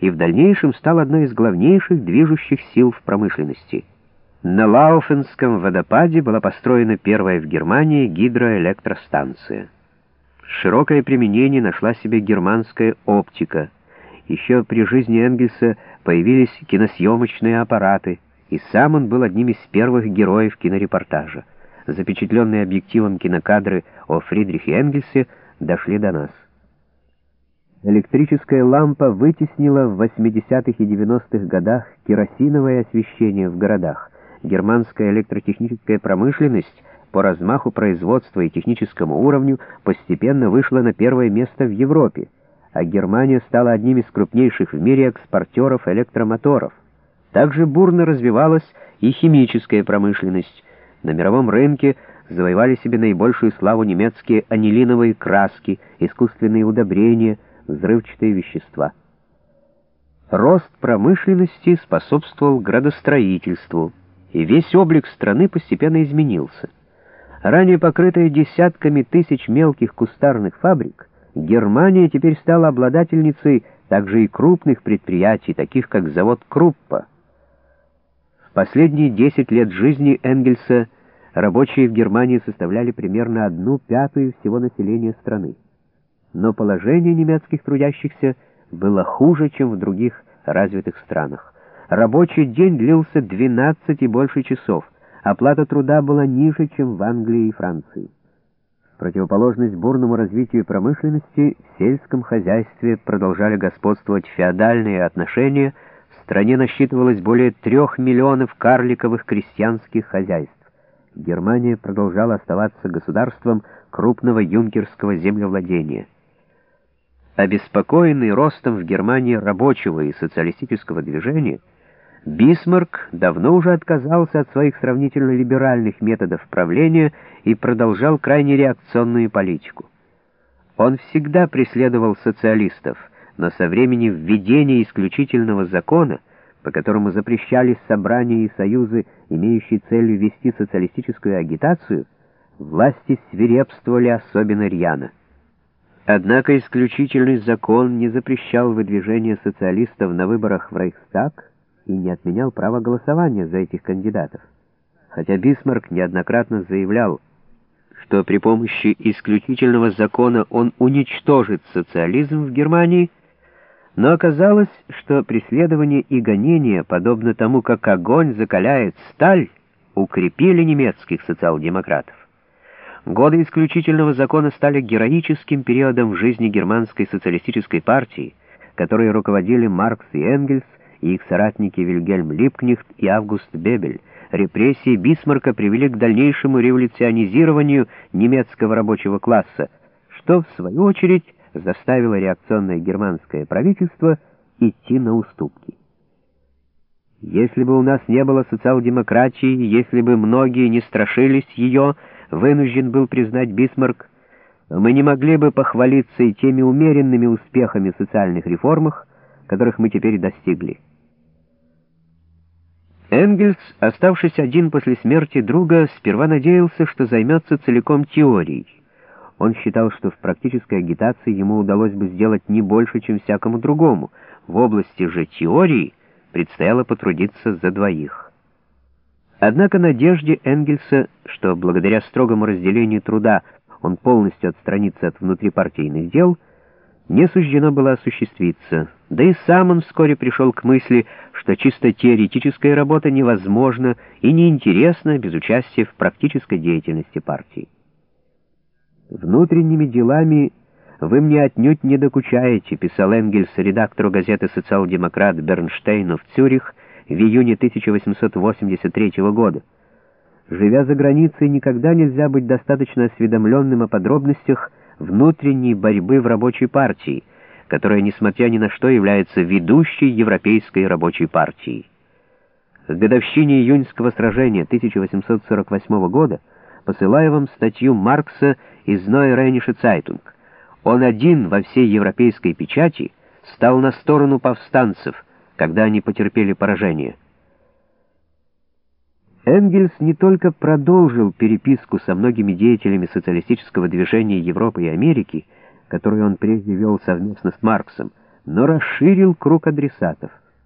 и в дальнейшем стал одной из главнейших движущих сил в промышленности. На Лауфенском водопаде была построена первая в Германии гидроэлектростанция. Широкое применение нашла себе германская оптика. Еще при жизни Энгельса появились киносъемочные аппараты, и сам он был одним из первых героев кинорепортажа. Запечатленные объективом кинокадры о Фридрихе Энгельсе дошли до нас. Электрическая лампа вытеснила в 80-х и 90-х годах керосиновое освещение в городах. Германская электротехническая промышленность по размаху производства и техническому уровню постепенно вышла на первое место в Европе, а Германия стала одним из крупнейших в мире экспортеров электромоторов. Также бурно развивалась и химическая промышленность. На мировом рынке завоевали себе наибольшую славу немецкие анилиновые краски, искусственные удобрения, взрывчатые вещества. Рост промышленности способствовал градостроительству, и весь облик страны постепенно изменился. Ранее покрытая десятками тысяч мелких кустарных фабрик, Германия теперь стала обладательницей также и крупных предприятий, таких как завод Круппа. В последние 10 лет жизни Энгельса рабочие в Германии составляли примерно одну пятую всего населения страны. Но положение немецких трудящихся было хуже, чем в других развитых странах. Рабочий день длился 12 и больше часов, оплата труда была ниже, чем в Англии и Франции. В противоположность бурному развитию промышленности, в сельском хозяйстве продолжали господствовать феодальные отношения, в стране насчитывалось более трех миллионов карликовых крестьянских хозяйств. Германия продолжала оставаться государством крупного юнкерского землевладения. Обеспокоенный ростом в Германии рабочего и социалистического движения, Бисмарк давно уже отказался от своих сравнительно либеральных методов правления и продолжал крайне реакционную политику. Он всегда преследовал социалистов, но со времени введения исключительного закона, по которому запрещались собрания и союзы, имеющие целью вести социалистическую агитацию, власти свирепствовали особенно рьяно. Однако исключительный закон не запрещал выдвижение социалистов на выборах в Рейхстаг, и не отменял право голосования за этих кандидатов. Хотя Бисмарк неоднократно заявлял, что при помощи исключительного закона он уничтожит социализм в Германии, но оказалось, что преследование и гонение, подобно тому, как огонь закаляет сталь, укрепили немецких социал-демократов. Годы исключительного закона стали героическим периодом в жизни германской социалистической партии, которой руководили Маркс и Энгельс, и их соратники Вильгельм Липкнихт и Август Бебель, репрессии Бисмарка привели к дальнейшему революционизированию немецкого рабочего класса, что, в свою очередь, заставило реакционное германское правительство идти на уступки. Если бы у нас не было социал-демократии, если бы многие не страшились ее, вынужден был признать Бисмарк, мы не могли бы похвалиться и теми умеренными успехами в социальных реформах, которых мы теперь достигли. Энгельс, оставшись один после смерти друга, сперва надеялся, что займется целиком теорией. Он считал, что в практической агитации ему удалось бы сделать не больше, чем всякому другому. В области же теории предстояло потрудиться за двоих. Однако надежде Энгельса, что благодаря строгому разделению труда он полностью отстранится от внутрипартийных дел, не суждено было осуществиться, да и сам он вскоре пришел к мысли, что чисто теоретическая работа невозможна и неинтересна без участия в практической деятельности партии. «Внутренними делами вы мне отнюдь не докучаете», писал Энгельс редактору газеты «Социал-демократ» Бернштейну в Цюрих в июне 1883 года. Живя за границей, никогда нельзя быть достаточно осведомленным о подробностях внутренней борьбы в рабочей партии, которая, несмотря ни на что, является ведущей европейской рабочей партией. К годовщине июньского сражения 1848 года посылаю вам статью Маркса из Neue Rheinische Zeitung. Он один во всей европейской печати стал на сторону повстанцев, когда они потерпели поражение. Энгельс не только продолжил переписку со многими деятелями социалистического движения Европы и Америки, которую он прежде вел совместно с Марксом, но расширил круг адресатов.